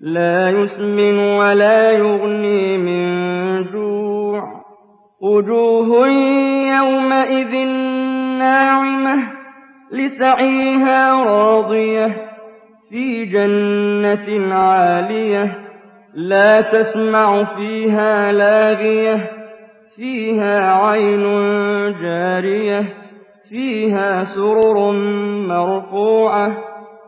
لا يسمن ولا يغني من جوع. وجوه يومئذ ناعمة لسعيها راضية في جنة عالية لا تسمع فيها لاغية فيها عين جارية فيها سرر مرفوعة